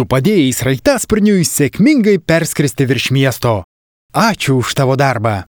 Tu padėjai sraigtasparniui sėkmingai perskristi virš miesto. Ačiū už tavo darbą.